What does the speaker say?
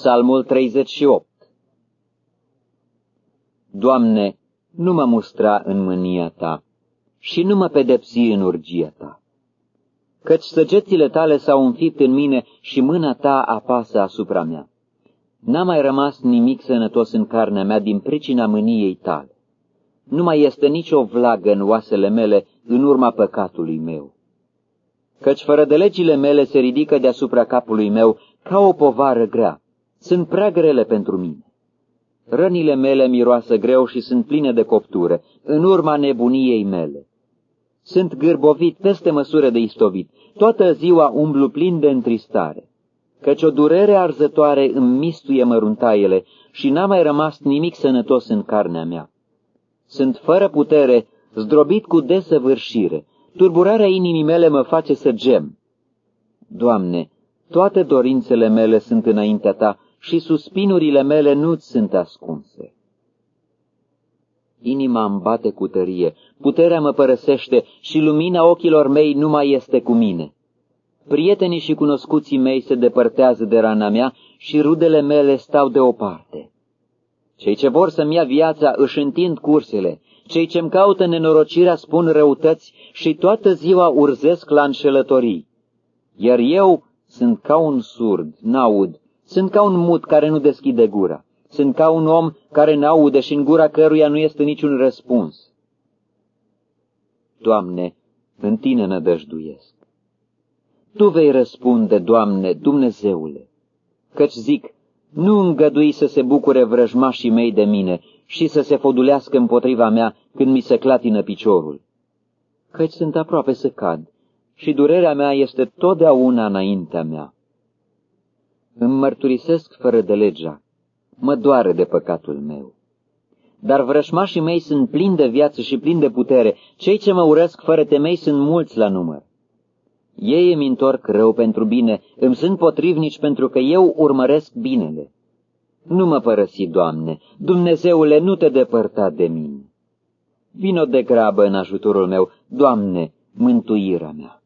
Psalmul 38 Doamne, nu mă mustra în mânia Ta și nu mă pedepsi în urgia Ta, căci săgețile Tale s-au înfipt în mine și mâna Ta apasă asupra mea. N-a mai rămas nimic sănătos în carnea mea din pricina mâniei Tale. Nu mai este nicio vlagă în oasele mele în urma păcatului meu. Căci fără de legile mele se ridică deasupra capului meu ca o povară grea. Sunt prea grele pentru mine. Rănile mele miroasă greu și sunt pline de coptură, în urma nebuniei mele. Sunt gârbovit peste măsură de istovit, toată ziua umblu plin de întristare, căci o durere arzătoare îmi mistuie măruntaiele și n-a mai rămas nimic sănătos în carnea mea. Sunt fără putere, zdrobit cu desăvârșire, turburarea inimii mele mă face să gem. Doamne, toate dorințele mele sunt înaintea Ta și suspinurile mele nu-ți sunt ascunse. Inima îmi bate cu tărie, puterea mă părăsește și lumina ochilor mei nu mai este cu mine. Prietenii și cunoscuții mei se depărtează de rana mea și rudele mele stau deoparte. Cei ce vor să-mi ia viața își întind cursele, cei ce-mi caută nenorocirea spun răutăți și toată ziua urzesc la înșelătorii. Iar eu sunt ca un surd, n-aud, sunt ca un mut care nu deschide gura. Sunt ca un om care n-aude și în gura căruia nu este niciun răspuns. Doamne, în Tine nădăjduiesc. Tu vei răspunde, Doamne, Dumnezeule, căci zic, nu îngădui să se bucure vrăjmașii mei de mine și să se fodulească împotriva mea când mi se clatină piciorul. Căci sunt aproape să cad și durerea mea este totdeauna înaintea mea. Îmi mărturisesc fără de legea, mă doare de păcatul meu. Dar vrășmașii mei sunt plini de viață și plini de putere, cei ce mă urăsc fără temei sunt mulți la număr. Ei îmi întorc rău pentru bine, îmi sunt potrivnici pentru că eu urmăresc binele. Nu mă părăsi, Doamne, Dumnezeule, nu te depărta de mine. Vino de grabă în ajutorul meu, Doamne, mântuirea mea.